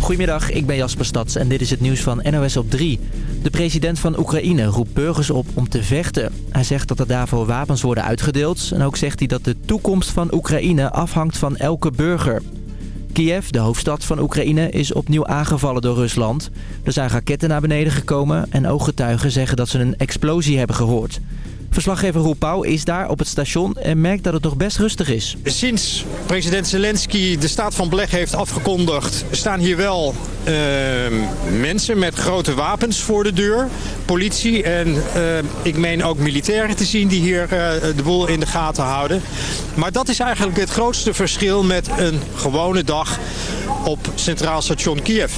Goedemiddag, ik ben Jasper Stads en dit is het nieuws van NOS op 3. De president van Oekraïne roept burgers op om te vechten. Hij zegt dat er daarvoor wapens worden uitgedeeld. En ook zegt hij dat de toekomst van Oekraïne afhangt van elke burger. Kiev, de hoofdstad van Oekraïne, is opnieuw aangevallen door Rusland. Er zijn raketten naar beneden gekomen en ooggetuigen zeggen dat ze een explosie hebben gehoord. Verslaggever Roel Pauw is daar op het station en merkt dat het nog best rustig is. Sinds president Zelensky de staat van beleg heeft afgekondigd... staan hier wel uh, mensen met grote wapens voor de deur. Politie en uh, ik meen ook militairen te zien die hier uh, de boel in de gaten houden. Maar dat is eigenlijk het grootste verschil met een gewone dag op Centraal Station Kiev.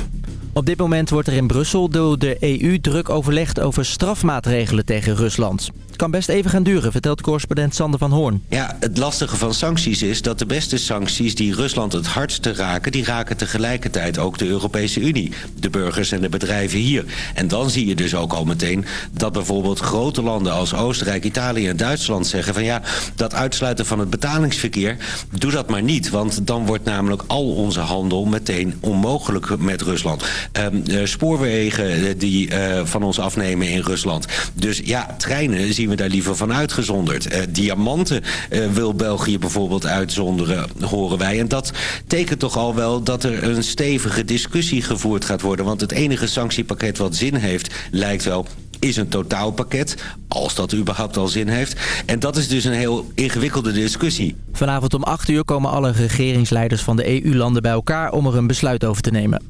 Op dit moment wordt er in Brussel door de EU druk overlegd over strafmaatregelen tegen Rusland. Kan best even gaan duren, vertelt correspondent Sander van Hoorn. Ja, het lastige van sancties is dat de beste sancties die Rusland het hardste raken... die raken tegelijkertijd ook de Europese Unie, de burgers en de bedrijven hier. En dan zie je dus ook al meteen dat bijvoorbeeld grote landen als Oostenrijk, Italië en Duitsland zeggen... van ja, dat uitsluiten van het betalingsverkeer, doe dat maar niet. Want dan wordt namelijk al onze handel meteen onmogelijk met Rusland. Uh, spoorwegen die uh, van ons afnemen in Rusland. Dus ja, treinen zien we daar liever van uitgezonderd. Uh, diamanten uh, wil België bijvoorbeeld uitzonderen, horen wij. En dat tekent toch al wel dat er een stevige discussie gevoerd gaat worden. Want het enige sanctiepakket wat zin heeft, lijkt wel is een totaalpakket, als dat überhaupt al zin heeft. En dat is dus een heel ingewikkelde discussie. Vanavond om 8 uur komen alle regeringsleiders van de EU-landen bij elkaar om er een besluit over te nemen.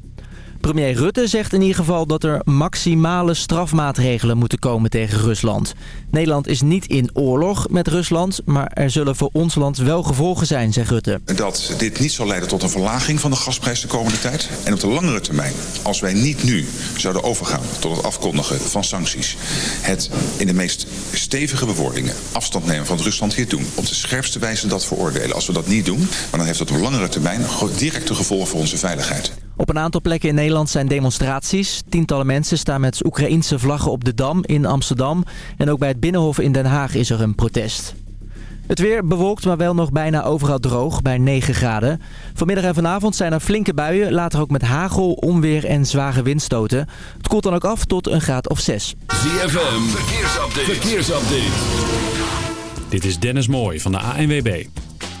Premier Rutte zegt in ieder geval dat er maximale strafmaatregelen moeten komen tegen Rusland. Nederland is niet in oorlog met Rusland, maar er zullen voor ons land wel gevolgen zijn, zegt Rutte. Dat dit niet zal leiden tot een verlaging van de gasprijs de komende tijd. En op de langere termijn, als wij niet nu zouden overgaan tot het afkondigen van sancties... het in de meest stevige bewoordingen afstand nemen van Rusland hier doen... op de scherpste wijze dat veroordelen. Als we dat niet doen, dan heeft dat op langere termijn directe gevolgen voor onze veiligheid. Op een aantal plekken in Nederland zijn demonstraties. Tientallen mensen staan met Oekraïense vlaggen op de Dam in Amsterdam. En ook bij het Binnenhof in Den Haag is er een protest. Het weer bewolkt, maar wel nog bijna overal droog, bij 9 graden. Vanmiddag en vanavond zijn er flinke buien, later ook met hagel, onweer en zware windstoten. Het koelt dan ook af tot een graad of 6. ZFM, verkeersupdate. verkeersupdate. Dit is Dennis Mooij van de ANWB.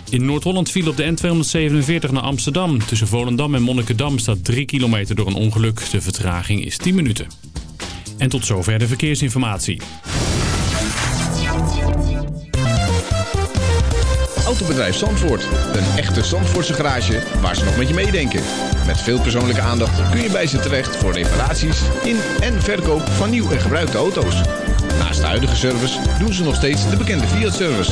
In Noord-Holland viel op de N247 naar Amsterdam. Tussen Volendam en Monnikendam staat 3 kilometer door een ongeluk. De vertraging is 10 minuten. En tot zover de verkeersinformatie. Autobedrijf Zandvoort. Een echte Zandvoortse garage waar ze nog met je meedenken. Met veel persoonlijke aandacht kun je bij ze terecht voor reparaties in en verkoop van nieuw en gebruikte auto's. Naast de huidige service doen ze nog steeds de bekende Fiat-service.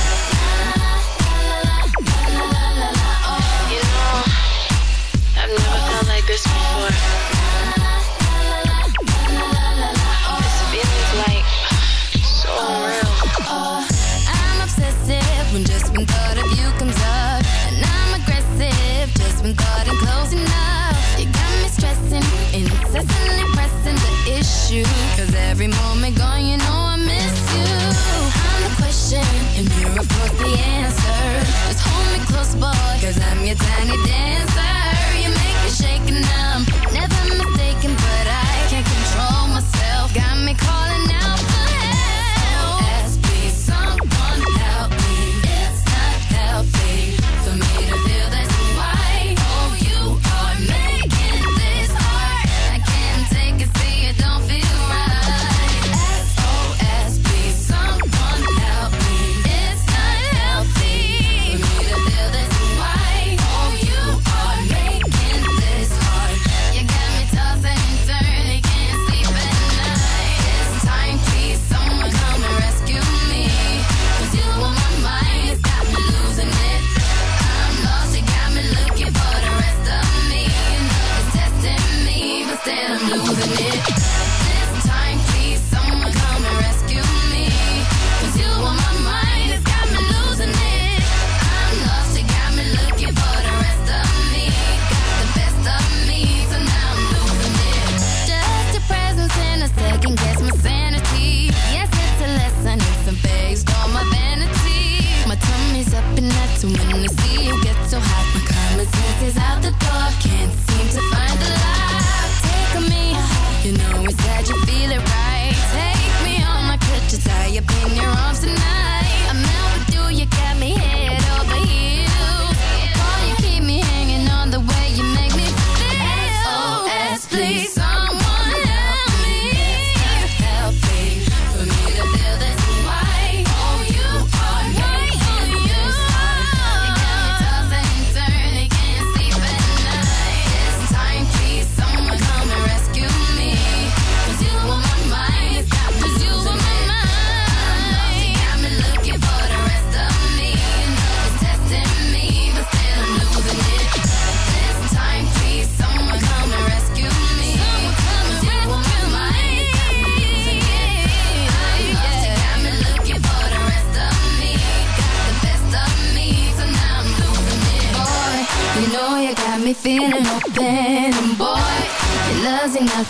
This before. Like so real. I'm obsessive when just when thought of you comes up. And I'm aggressive just when thought I'm close enough. You got me stressing, incessantly pressing the issue. Cause every moment gone, you know I miss you. I'm the question, and you're of course the answer. Just hold me close, boy, cause I'm your tiny dancer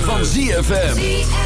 van ZFM.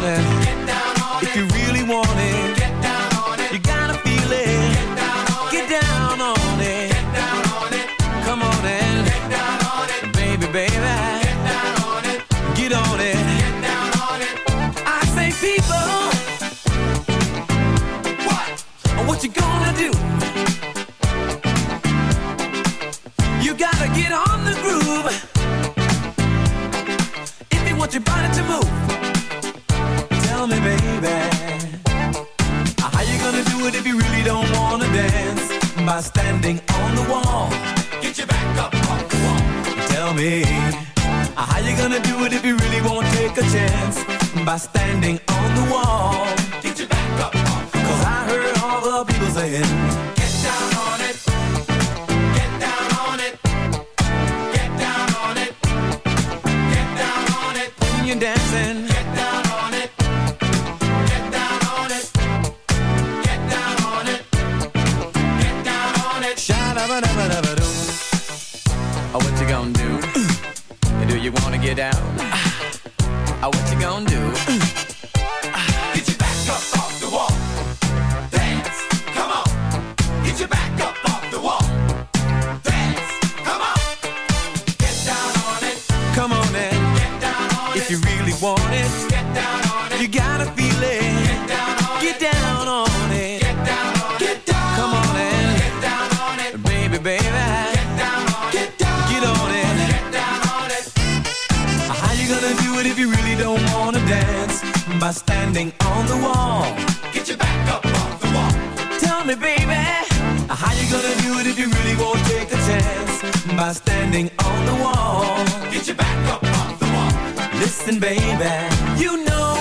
morning. won't take a chance by standing on the wall. Get your back up off the wall. Listen, baby, you know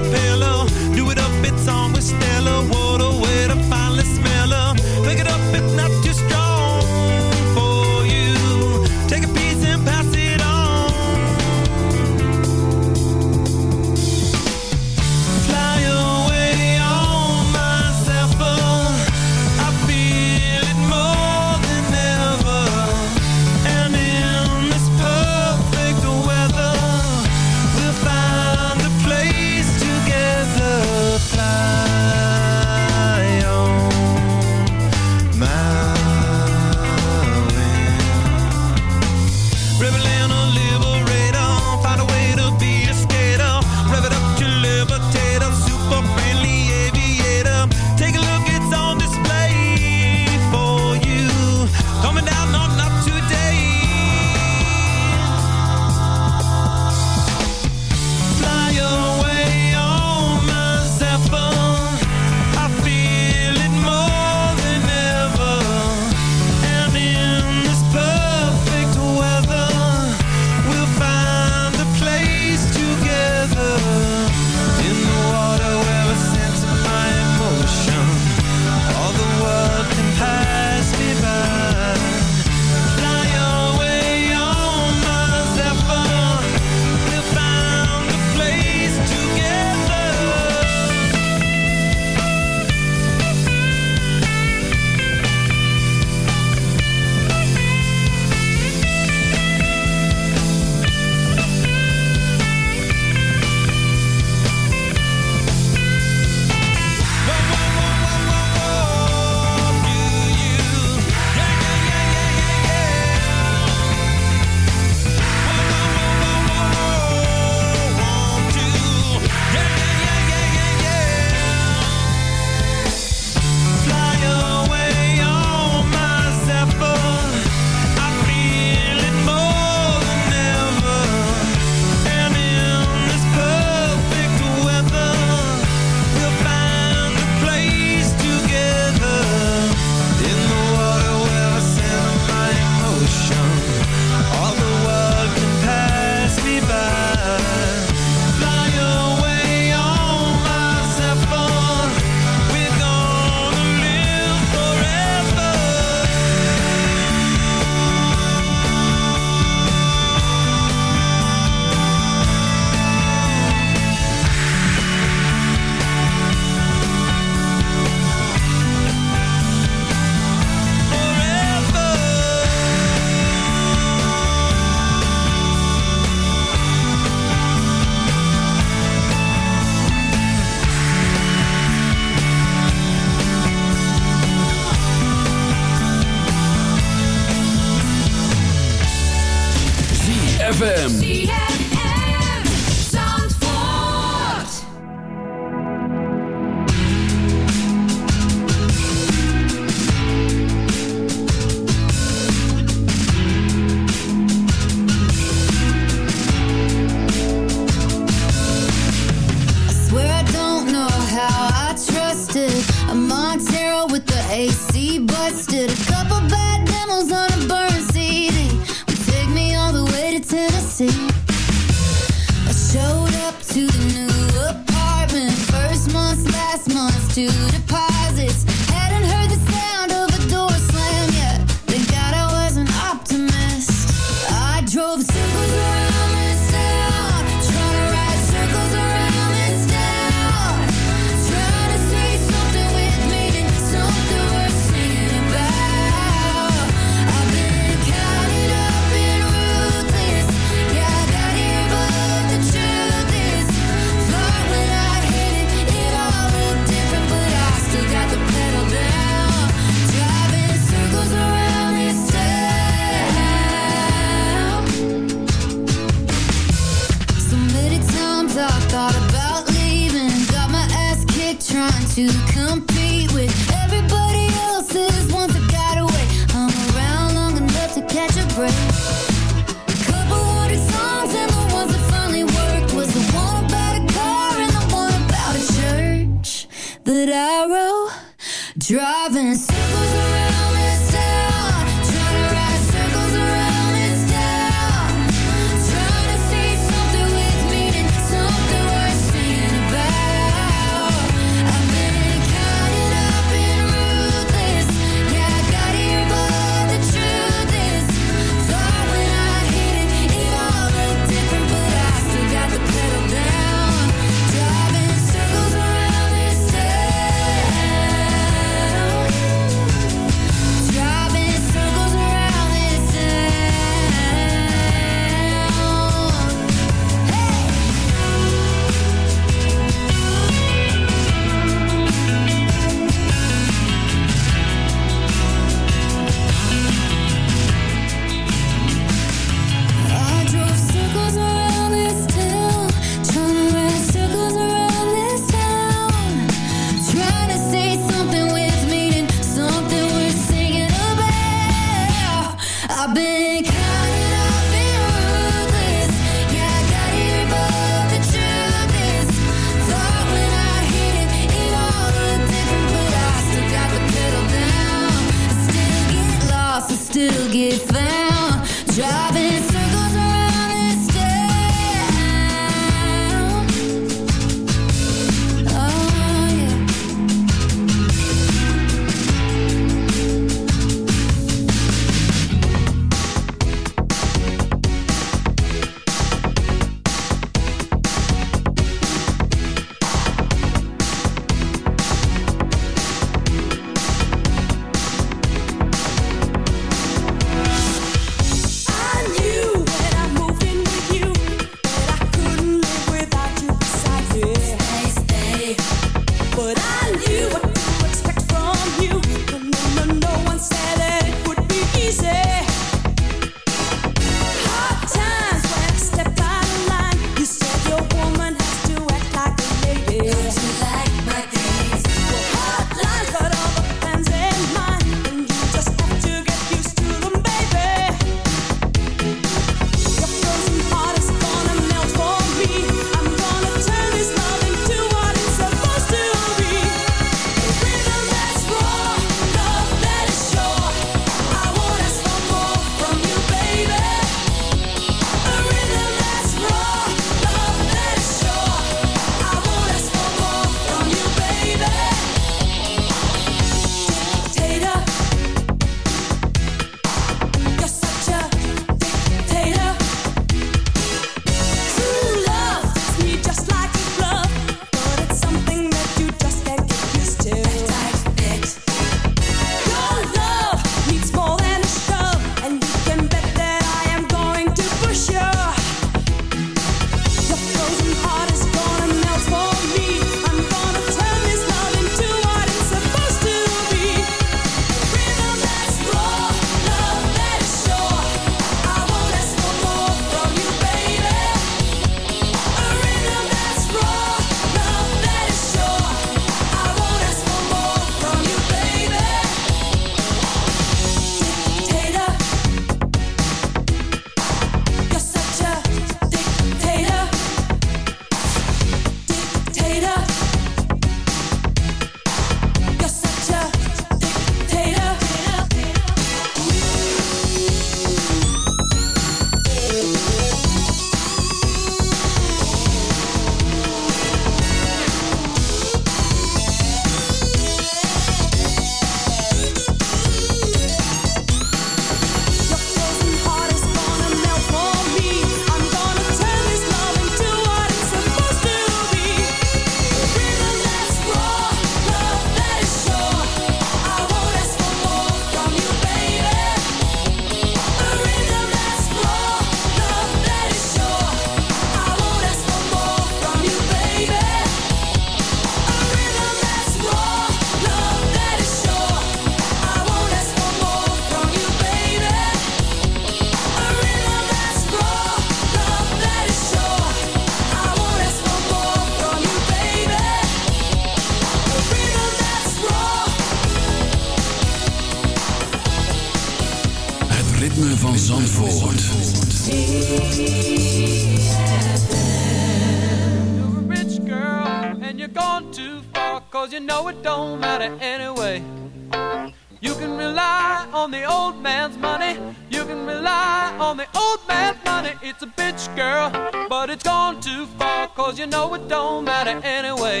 know it don't matter anyway.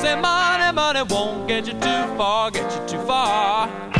Say money, money won't get you too far, get you too far.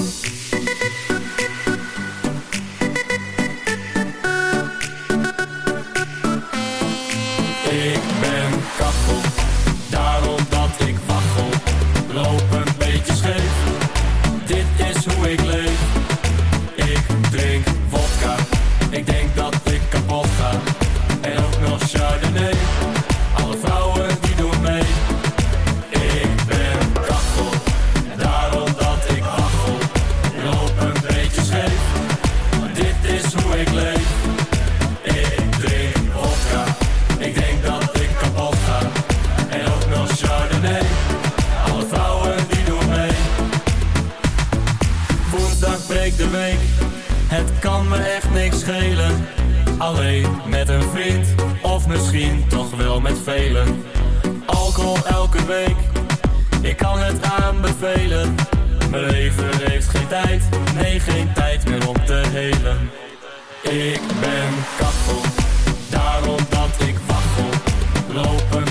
Het kan me echt niks schelen. Alleen met een vriend Of misschien toch wel met velen. Alcohol elke week Ik kan het aanbevelen. Mijn leven heeft geen tijd Nee, geen tijd meer om te helen. Ik ben kachel Daarom dat ik wachel Lopen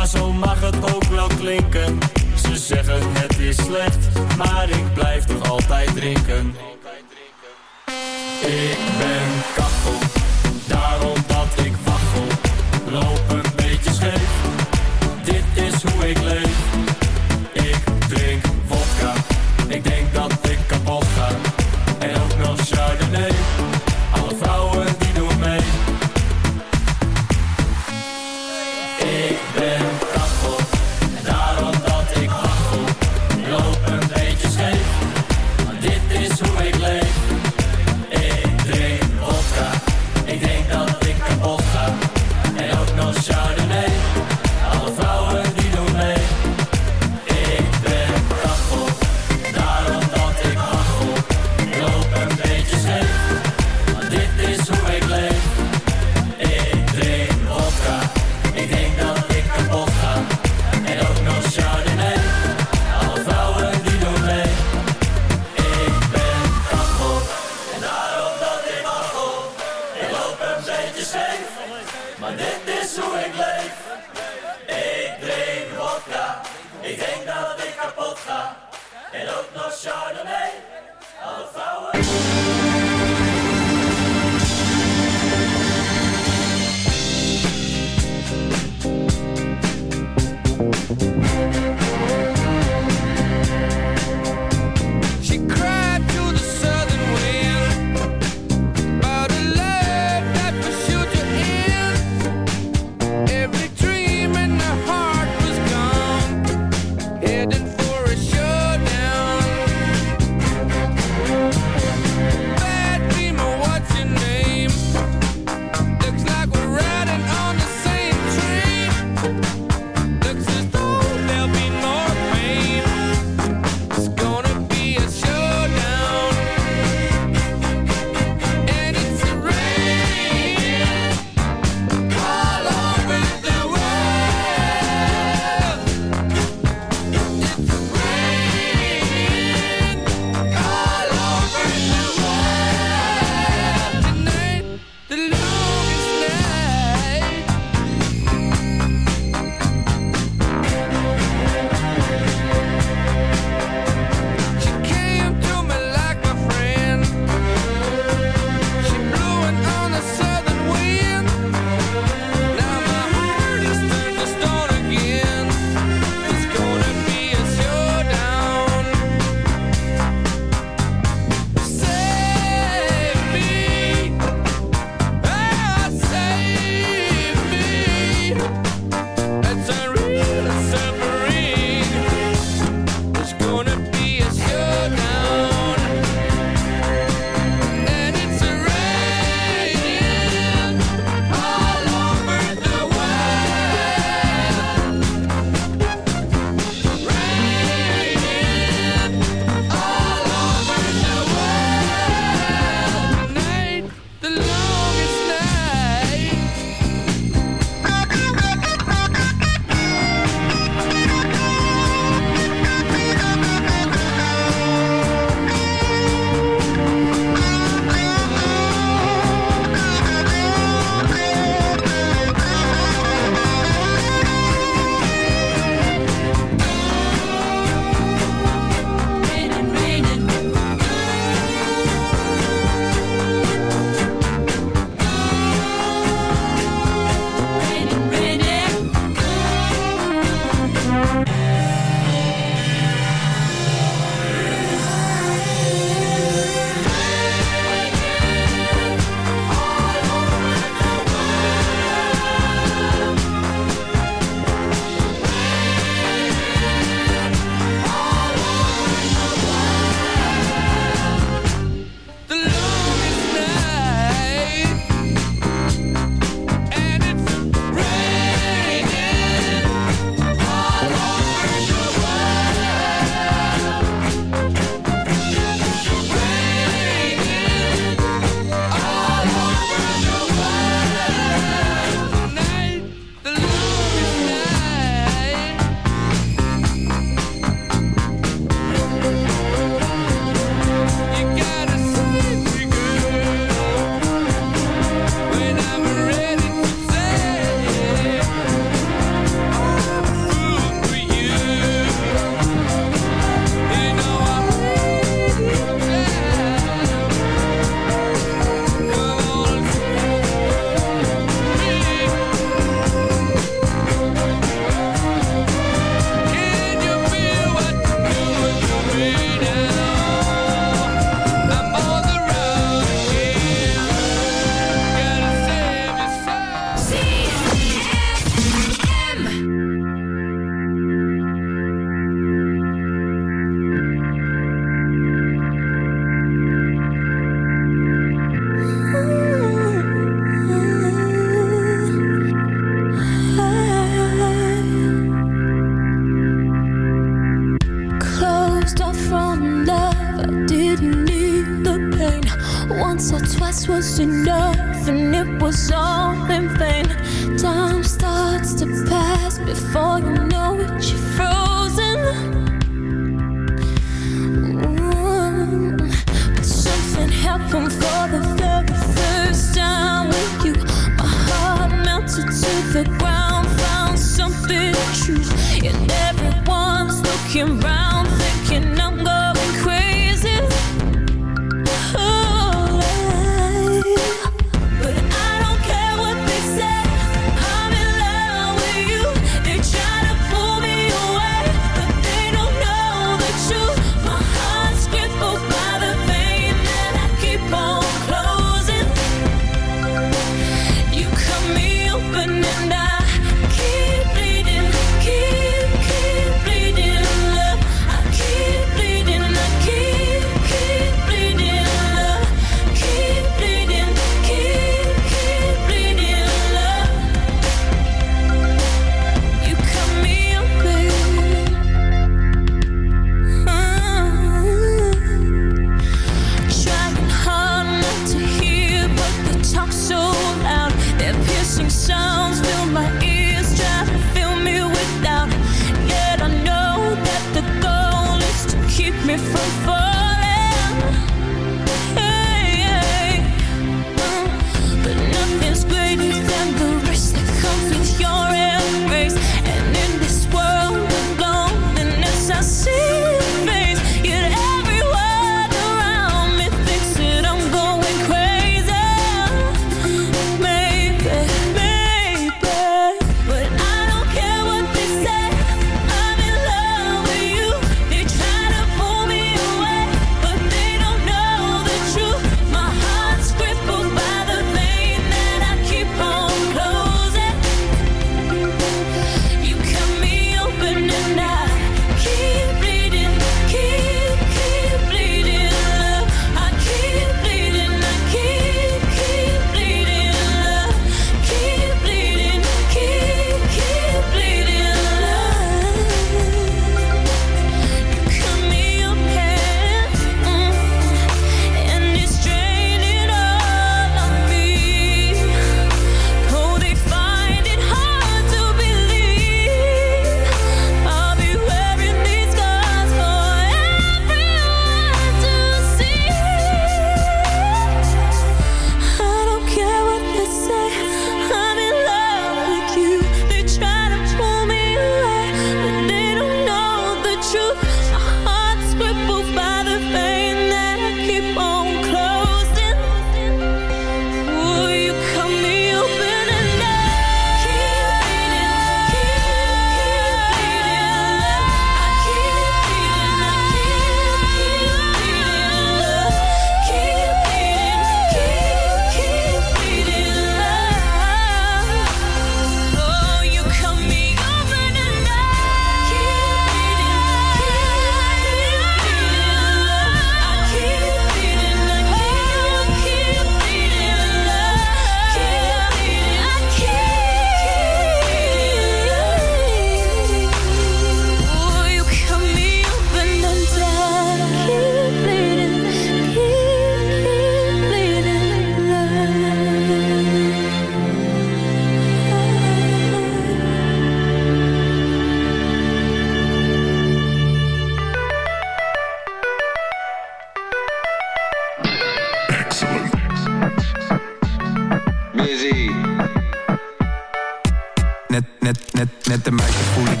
Net, net de meisjes voelen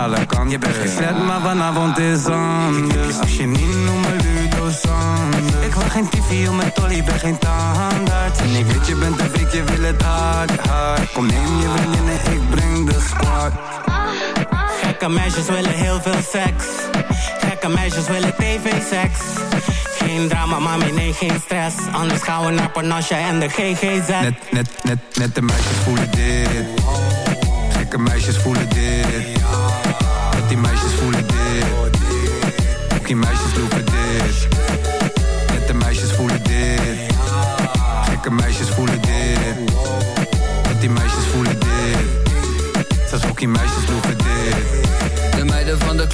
alle. Je bent geen flat, maar vanavond is anders. Als je niet noemt me Ludo Sanders. Ik wil geen TV om mijn tolly, ben geen tandarts. En ik weet je bent de week, je wil het hard, hard. Kom neem je vriendinnen, ik breng de squad. Gekke meisjes willen heel veel seks. Gekke meisjes willen tv-seks. Geen drama, mami, nee, geen stress. Anders gaan we naar Panache en de GGZ. Net, net, net, net de meisjes voelen dit. Gekke meisjes voelen dit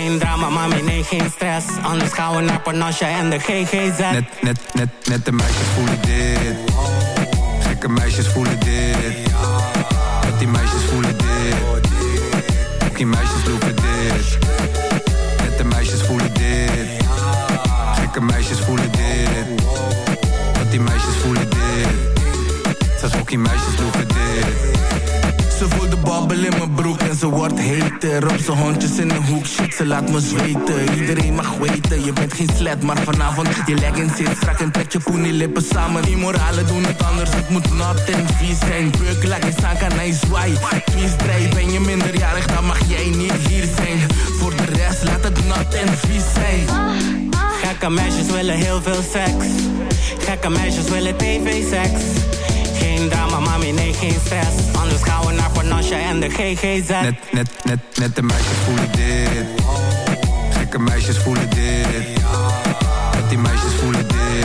Geen drama, mami, nee, geen stress. Anders gaan we naar Panasje en de GGZ. Net, net, net, net de meisjes voelen dit. Gekke meisjes voelen dit. Net die meisjes voelen dit. Ook die meisjes lopen dit. Heter Op zijn hondjes in de hoek, shit, ze laat me zweten. Iedereen mag weten, je bent geen slet Maar vanavond, je leggings zit strak en trek je poenie lippen samen. Die moralen doen het anders, het moet nat en vies zijn. Beuk, laat je staan, kan hij zwaai Kiesdraai, ben je minderjarig, dan mag jij niet hier zijn. Voor de rest, laat het nat en vies zijn. Gekke meisjes willen heel veel seks. Gekke meisjes willen tv-seks. Geen drama, mami, nee, geen stress. Anders gaan we naar Panasje en de GGZ. Net, net, net, net de meisjes voelen dit. Gekke meisjes voelen dit. Net die meisjes voelen dit.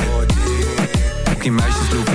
Ook die meisjes lopen